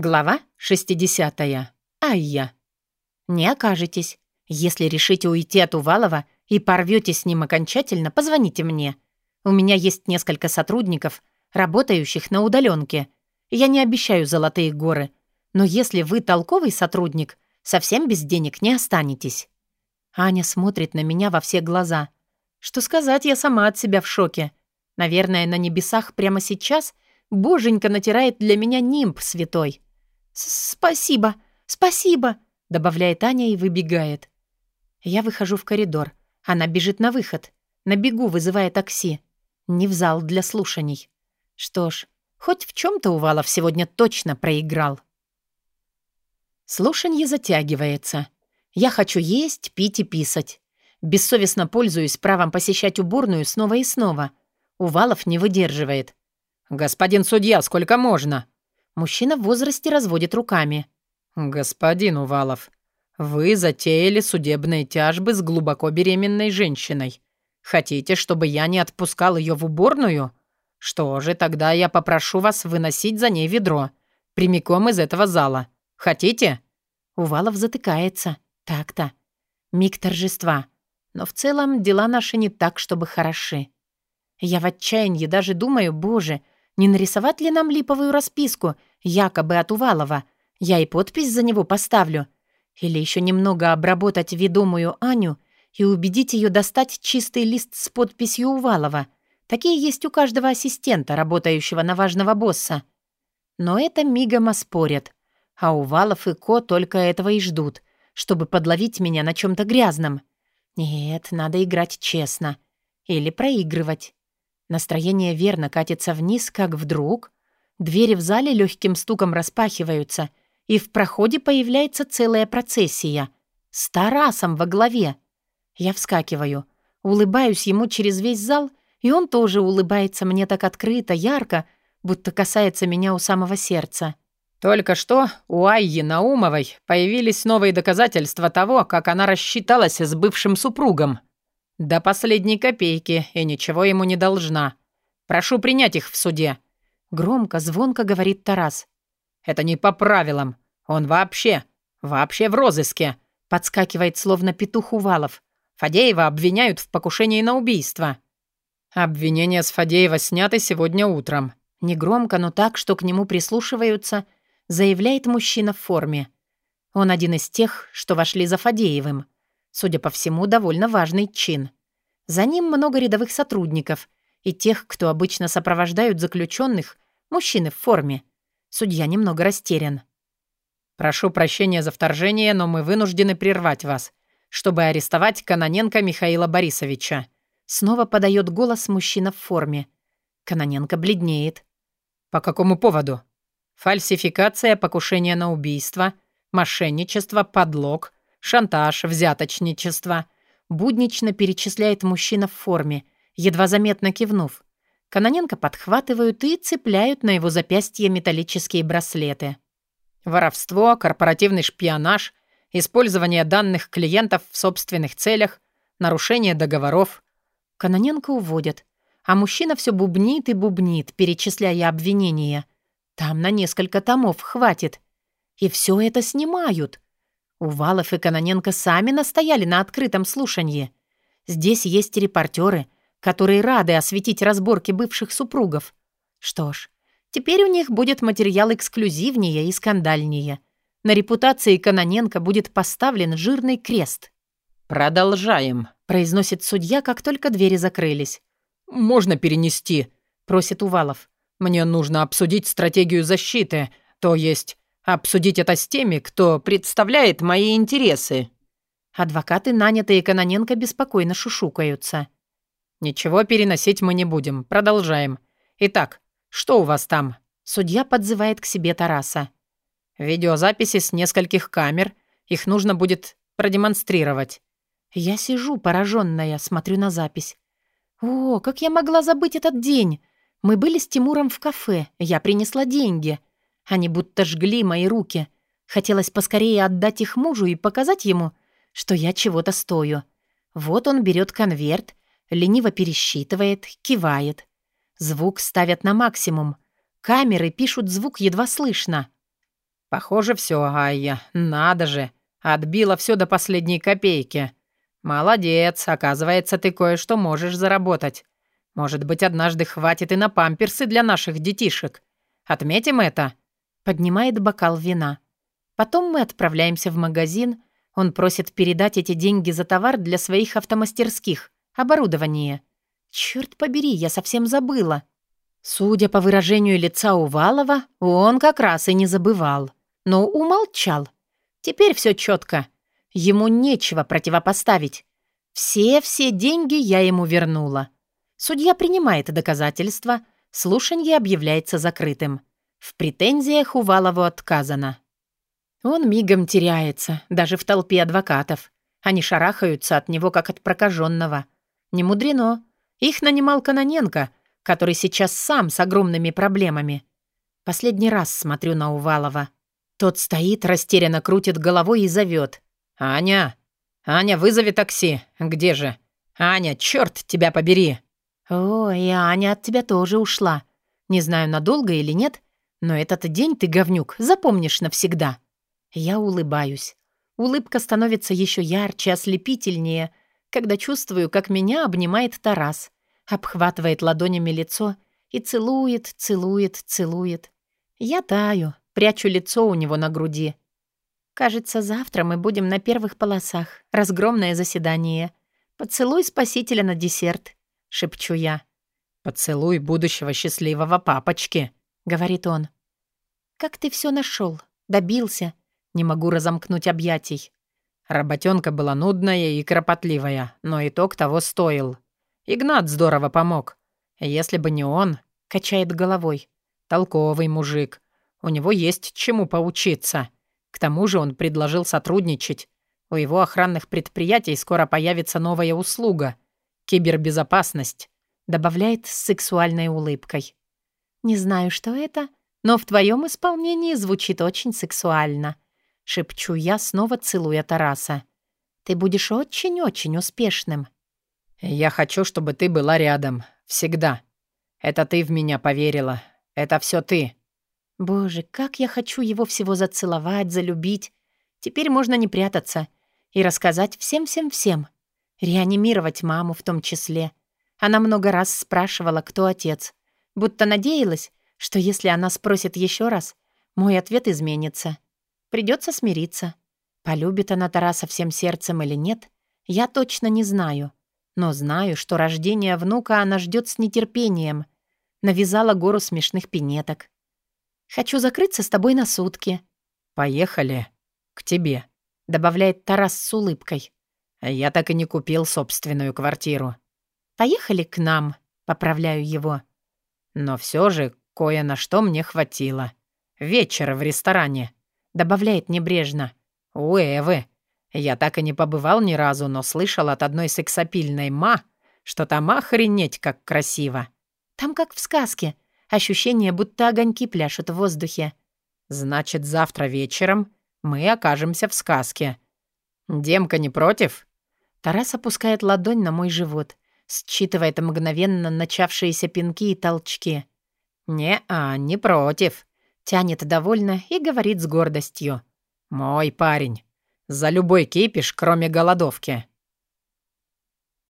Глава 60. Айя. Не окажетесь. Если решите уйти от Увалова и порвете с ним окончательно, позвоните мне. У меня есть несколько сотрудников, работающих на удаленке. Я не обещаю золотые горы. Но если вы толковый сотрудник, совсем без денег не останетесь. Аня смотрит на меня во все глаза. Что сказать, я сама от себя в шоке. Наверное, на небесах прямо сейчас — Боженька натирает для меня нимб святой. «Спасибо, спасибо», — добавляет Аня и выбегает. Я выхожу в коридор. Она бежит на выход. На бегу вызывая такси. Не в зал для слушаний. Что ж, хоть в чем-то Увалов сегодня точно проиграл. Слушанье затягивается. Я хочу есть, пить и писать. Бессовестно пользуюсь правом посещать уборную снова и снова. Увалов не выдерживает. «Господин судья, сколько можно?» Мужчина в возрасте разводит руками. «Господин Увалов, вы затеяли судебные тяжбы с глубоко беременной женщиной. Хотите, чтобы я не отпускал ее в уборную? Что же, тогда я попрошу вас выносить за ней ведро. Прямиком из этого зала. Хотите?» Увалов затыкается. Так-то. Миг торжества. Но в целом дела наши не так, чтобы хороши. Я в отчаянии даже думаю, боже, не нарисовать ли нам липовую расписку, якобы от Увалова? Я и подпись за него поставлю. Или еще немного обработать ведомую Аню и убедить ее достать чистый лист с подписью Увалова. Такие есть у каждого ассистента, работающего на важного босса. Но это мигом оспорят. А Увалов и Ко только этого и ждут, чтобы подловить меня на чем-то грязном. Нет, надо играть честно. Или проигрывать. Настроение верно катится вниз, как вдруг двери в зале легким стуком распахиваются, и в проходе появляется целая процессия с Тарасом во главе. Я вскакиваю, улыбаюсь ему через весь зал, и он тоже улыбается мне так открыто, ярко, будто касается меня у самого сердца. Только что у Айи Наумовой появились новые доказательства того, как она рассчиталась с бывшим супругом. «До последней копейки, и ничего ему не должна. Прошу принять их в суде». Громко, звонко говорит Тарас. «Это не по правилам. Он вообще, вообще в розыске», подскакивает словно петух Увалов. Фадеева обвиняют в покушении на убийство. Обвинения с Фадеева сняты сегодня утром. Негромко, но так, что к нему прислушиваются, заявляет мужчина в форме. Он один из тех, что вошли за Фадеевым. Судя по всему, довольно важный чин. За ним много рядовых сотрудников и тех, кто обычно сопровождают заключенных, мужчины в форме. Судья немного растерян. «Прошу прощения за вторжение, но мы вынуждены прервать вас, чтобы арестовать Каноненко Михаила Борисовича». Снова подает голос мужчина в форме. Каноненко бледнеет. «По какому поводу?» «Фальсификация, покушение на убийство, мошенничество, подлог, шантаж, взяточничество. Буднично перечисляет мужчина в форме, едва заметно кивнув. Каноненко подхватывают и цепляют на его запястье металлические браслеты. Воровство, корпоративный шпионаж, использование данных клиентов в собственных целях, нарушение договоров. Каноненко уводят, а мужчина все бубнит и бубнит, перечисляя обвинения. Там на несколько томов хватит. И все это снимают. Увалов и Каноненко сами настояли на открытом слушании. Здесь есть репортеры, которые рады осветить разборки бывших супругов. Что ж, теперь у них будет материал эксклюзивнее и скандальнее. На репутации Каноненко будет поставлен жирный крест. «Продолжаем», — произносит судья, как только двери закрылись. «Можно перенести», — просит Увалов. «Мне нужно обсудить стратегию защиты, то есть Обсудить это с теми, кто представляет мои интересы». Адвокаты, нанятые Каноненко, беспокойно шушукаются. «Ничего переносить мы не будем. Продолжаем. Итак, что у вас там?» Судья подзывает к себе Тараса. «Видеозаписи с нескольких камер. Их нужно будет продемонстрировать». Я сижу, пораженная, смотрю на запись. «О, как я могла забыть этот день! Мы были с Тимуром в кафе, я принесла деньги. Они будто жгли мои руки. Хотелось поскорее отдать их мужу и показать ему, что я чего-то стою. Вот он берет конверт, лениво пересчитывает, кивает. Звук ставят на максимум. Камеры пишут звук едва слышно. Похоже, все, Айя. Надо же. Отбила все до последней копейки. Молодец. Оказывается, ты кое-что можешь заработать. Может быть, однажды хватит и на памперсы для наших детишек. Отметим это. Поднимает бокал вина. Потом мы отправляемся в магазин. Он просит передать эти деньги за товар для своих автомастерских. Оборудование. Черт побери, я совсем забыла. Судя по выражению лица Увалова, он как раз и не забывал но умолчал. Теперь все четко. Ему нечего противопоставить. Все-все деньги я ему вернула. Судья принимает доказательства, слушанье объявляется закрытым. В претензиях Увалову отказано. Он мигом теряется, даже в толпе адвокатов. Они шарахаются от него, как от прокаженного. Не мудрено. Их нанимал Каноненко, который сейчас сам с огромными проблемами. Последний раз смотрю на Увалова. Тот стоит, растерянно крутит головой и зовет. «Аня! Аня, вызови такси! Где же? Аня, черт тебя побери!» «Ой, Аня от тебя тоже ушла. Не знаю, надолго или нет, но этот день ты, говнюк, запомнишь навсегда». Я улыбаюсь. Улыбка становится еще ярче, ослепительнее, когда чувствую, как меня обнимает Тарас, обхватывает ладонями лицо и целует, целует, целует. Я таю, Прячу лицо у него на груди. Кажется, завтра мы будем на первых полосах. Разгромное заседание. Поцелуй спасителя на десерт, шепчу я. Поцелуй будущего счастливого папочки, говорит он. Как ты все нашел? Добился? Не могу разомкнуть объятий. Работенка была нудная и кропотливая, но итог того стоил. Игнат здорово помог. Если бы не он, качает головой. Толковый мужик. У него есть чему поучиться. К тому же он предложил сотрудничать. У его охранных предприятий скоро появится новая услуга — кибербезопасность, добавляет с сексуальной улыбкой. «Не знаю, что это, но в твоем исполнении звучит очень сексуально», — шепчу я, снова целуя Тараса. «Ты будешь очень-очень успешным». «Я хочу, чтобы ты была рядом. Всегда. Это ты в меня поверила. Это все ты. Боже, как я хочу его всего зацеловать, залюбить. Теперь можно не прятаться и рассказать всем-всем-всем. Реанимировать маму в том числе. Она много раз спрашивала, кто отец. Будто надеялась, что если она спросит еще раз, мой ответ изменится. Придется смириться. Полюбит она Тараса всем сердцем или нет, я точно не знаю. Но знаю, что рождение внука она ждет с нетерпением. Навязала гору смешных пинеток. Хочу закрыться с тобой на сутки». «Поехали. К тебе», — добавляет Тарас с улыбкой. «Я так и не купил собственную квартиру». «Поехали к нам», — поправляю его. «Но все же кое на что мне хватило. Вечера в ресторане», — добавляет небрежно. «У Эвы. Я так и не побывал ни разу, но слышал от одной сексапильной ма, что там охренеть как красиво». «Там как в сказке», Ощущение, будто огоньки пляшут в воздухе. «Значит, завтра вечером мы окажемся в сказке. Демка не против?» Тарас опускает ладонь на мой живот, считывает мгновенно начавшиеся пинки и толчки. «Не-а, не против», — тянет довольно и говорит с гордостью. «Мой парень. За любой кипиш, кроме голодовки».